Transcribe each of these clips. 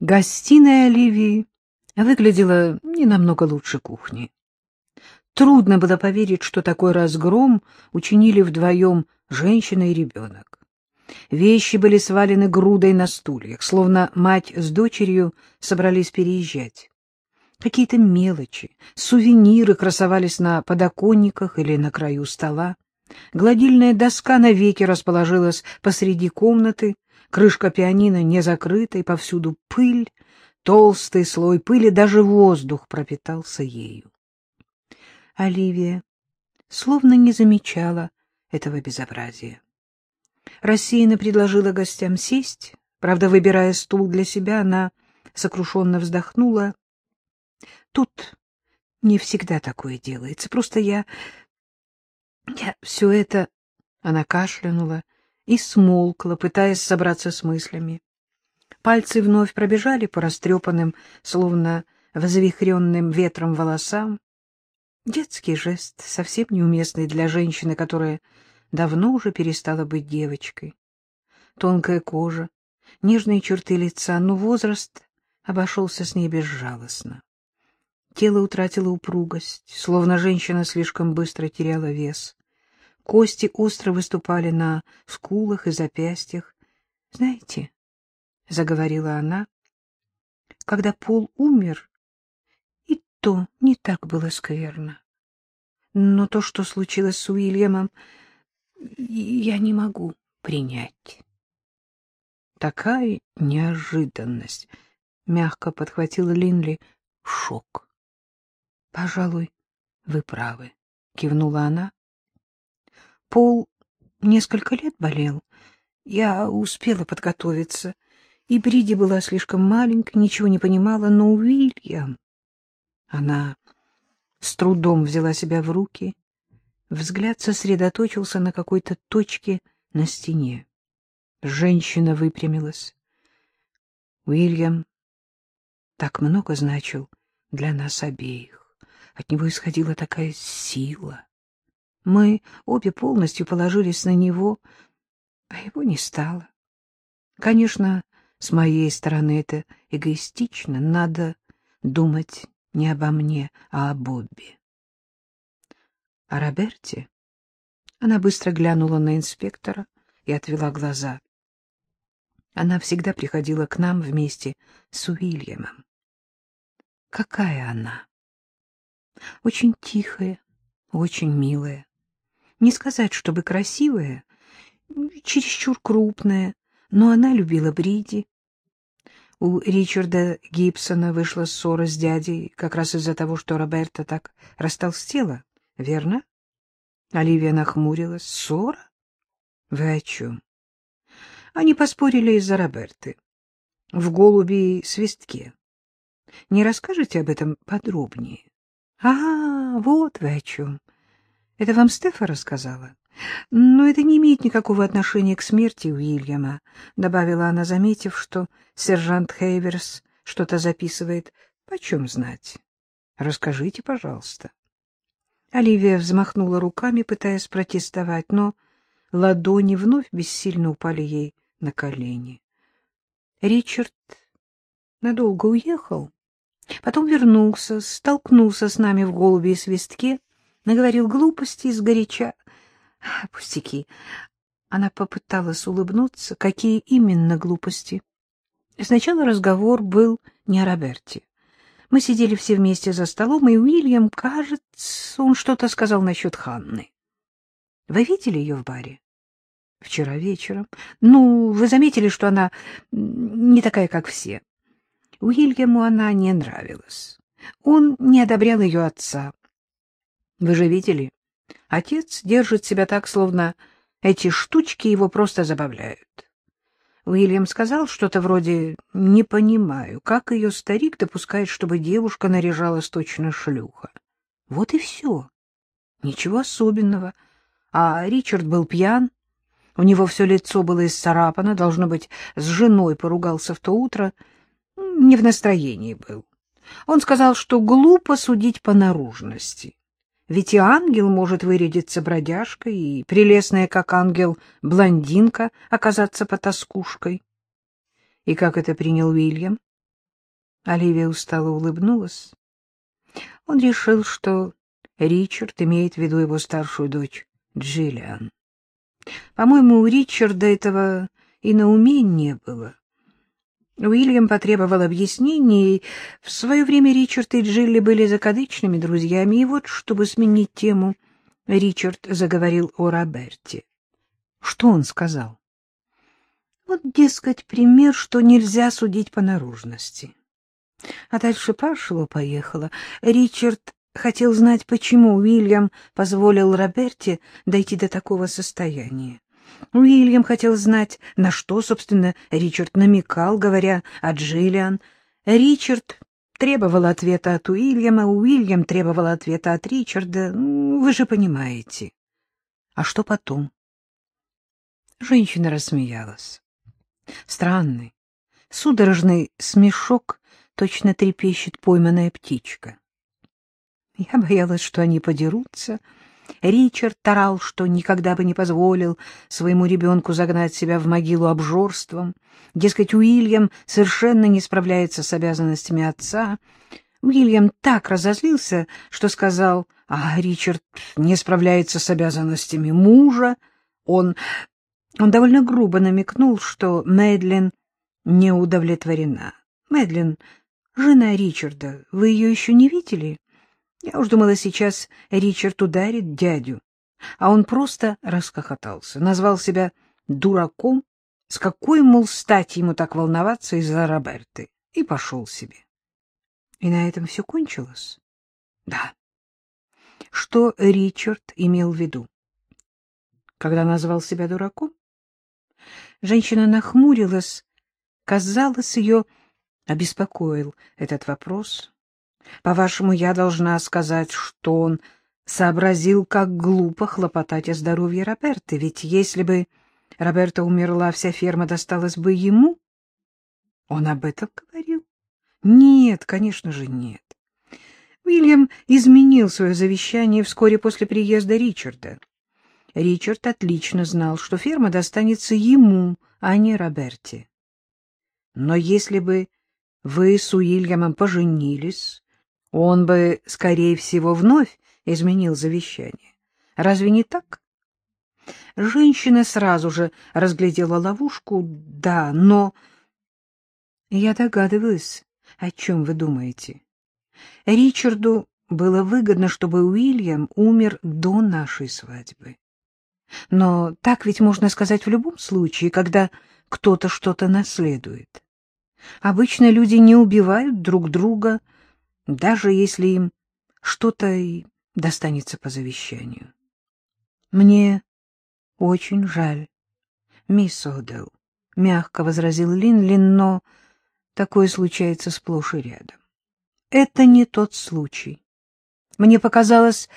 Гостиная Оливии выглядела не намного лучше кухни. Трудно было поверить, что такой разгром учинили вдвоем женщина и ребенок. Вещи были свалены грудой на стульях, словно мать с дочерью собрались переезжать. Какие-то мелочи, сувениры красовались на подоконниках или на краю стола. Гладильная доска навеки расположилась посреди комнаты, крышка пианино не закрыта, и повсюду пыль, толстый слой пыли, даже воздух пропитался ею. Оливия словно не замечала этого безобразия. Рассеянно предложила гостям сесть, правда, выбирая стул для себя, она сокрушенно вздохнула. Тут не всегда такое делается, просто я... Я все это... Она кашлянула и смолкла, пытаясь собраться с мыслями. Пальцы вновь пробежали по растрепанным, словно взвихренным ветром волосам. Детский жест, совсем неуместный для женщины, которая давно уже перестала быть девочкой. Тонкая кожа, нежные черты лица, но возраст обошелся с ней безжалостно. Тело утратило упругость, словно женщина слишком быстро теряла вес. Кости остро выступали на скулах и запястьях. — Знаете, — заговорила она, — когда Пол умер, и то не так было скверно. Но то, что случилось с Уильямом, я не могу принять. Такая неожиданность, — мягко подхватила Линли, — шок. — Пожалуй, вы правы, — кивнула она. Пол несколько лет болел. Я успела подготовиться, и Бриди была слишком маленькой, ничего не понимала, но Уильям... Она с трудом взяла себя в руки. Взгляд сосредоточился на какой-то точке на стене. Женщина выпрямилась. Уильям так много значил для нас обеих. От него исходила такая сила. Мы обе полностью положились на него, а его не стало. Конечно, с моей стороны это эгоистично. Надо думать не обо мне, а о Бобби. О Роберте? Она быстро глянула на инспектора и отвела глаза. Она всегда приходила к нам вместе с Уильямом. Какая она? Очень тихая, очень милая. Не сказать, чтобы красивая, чересчур крупная, но она любила Бриди. У Ричарда Гибсона вышла ссора с дядей как раз из-за того, что Роберта так растолстела, верно? Оливия нахмурилась. Ссора? Вы о чем? Они поспорили из-за Роберты. В голуби свистке. Не расскажете об этом подробнее? А, вот вы о чем. Это вам Стефа рассказала? Но это не имеет никакого отношения к смерти Уильяма, добавила она, заметив, что сержант Хейверс что-то записывает. Почем знать? Расскажите, пожалуйста. Оливия взмахнула руками, пытаясь протестовать, но ладони вновь бессильно упали ей на колени. Ричард надолго уехал, потом вернулся, столкнулся с нами в голубе и свистке, наговорил глупости сгоряча. Пустяки. Она попыталась улыбнуться. Какие именно глупости? Сначала разговор был не о Роберте. Мы сидели все вместе за столом, и Уильям, кажется, он что-то сказал насчет Ханны. Вы видели ее в баре? Вчера вечером. Ну, вы заметили, что она не такая, как все. Уильяму она не нравилась. Он не одобрял ее отца. Вы же видели? Отец держит себя так, словно эти штучки его просто забавляют. Уильям сказал что-то вроде «не понимаю, как ее старик допускает, чтобы девушка наряжалась точно шлюха». Вот и все. Ничего особенного. А Ричард был пьян, у него все лицо было исцарапано, должно быть, с женой поругался в то утро, не в настроении был. Он сказал, что глупо судить по наружности. Ведь и ангел может вырядиться бродяжкой, и прелестная, как ангел, блондинка оказаться потаскушкой. И как это принял Уильям? Оливия устало улыбнулась. Он решил, что Ричард имеет в виду его старшую дочь Джиллиан. По-моему, у Ричарда этого и на уме не было. Уильям потребовал объяснений, в свое время Ричард и Джилли были закадычными друзьями, и вот, чтобы сменить тему, Ричард заговорил о Роберте. Что он сказал? Вот, дескать, пример, что нельзя судить по наружности. А дальше пошло-поехало. Ричард хотел знать, почему Уильям позволил Роберте дойти до такого состояния. Уильям хотел знать, на что, собственно, Ричард намекал, говоря о Джиллиан. Ричард требовал ответа от Уильяма, Уильям требовал ответа от Ричарда. Вы же понимаете. А что потом? Женщина рассмеялась. Странный, судорожный смешок точно трепещет пойманная птичка. Я боялась, что они подерутся. Ричард тарал, что никогда бы не позволил своему ребенку загнать себя в могилу обжорством. Дескать, Уильям совершенно не справляется с обязанностями отца. Уильям так разозлился, что сказал, а Ричард не справляется с обязанностями мужа. Он он довольно грубо намекнул, что Мэдлин не удовлетворена. Мэдлин — жена Ричарда. Вы ее еще не видели? Я уж думала, сейчас Ричард ударит дядю. А он просто расхохотался, назвал себя дураком, с какой, мол, стати ему так волноваться из-за Роберты, и пошел себе. И на этом все кончилось? Да. Что Ричард имел в виду? Когда назвал себя дураком? Женщина нахмурилась. Казалось, ее обеспокоил этот вопрос. По-вашему, я должна сказать, что он сообразил, как глупо хлопотать о здоровье Роберты, ведь если бы Роберта умерла, вся ферма досталась бы ему? Он об этом говорил? Нет, конечно же, нет. Уильям изменил свое завещание вскоре после приезда Ричарда. Ричард отлично знал, что ферма достанется ему, а не Роберте. Но если бы вы с Уильямом поженились, он бы, скорее всего, вновь изменил завещание. Разве не так? Женщина сразу же разглядела ловушку. Да, но... Я догадываюсь, о чем вы думаете. Ричарду было выгодно, чтобы Уильям умер до нашей свадьбы. Но так ведь можно сказать в любом случае, когда кто-то что-то наследует. Обычно люди не убивают друг друга, даже если им что-то и достанется по завещанию. Мне очень жаль, мисс Одел, — мягко возразил Линлин, но такое случается сплошь и рядом. Это не тот случай. Мне показалось,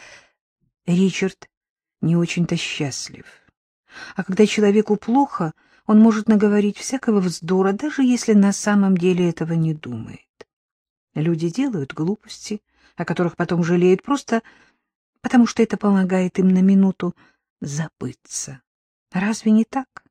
Ричард не очень-то счастлив. А когда человеку плохо, он может наговорить всякого вздора, даже если на самом деле этого не думает. Люди делают глупости, о которых потом жалеют, просто потому что это помогает им на минуту забыться. Разве не так?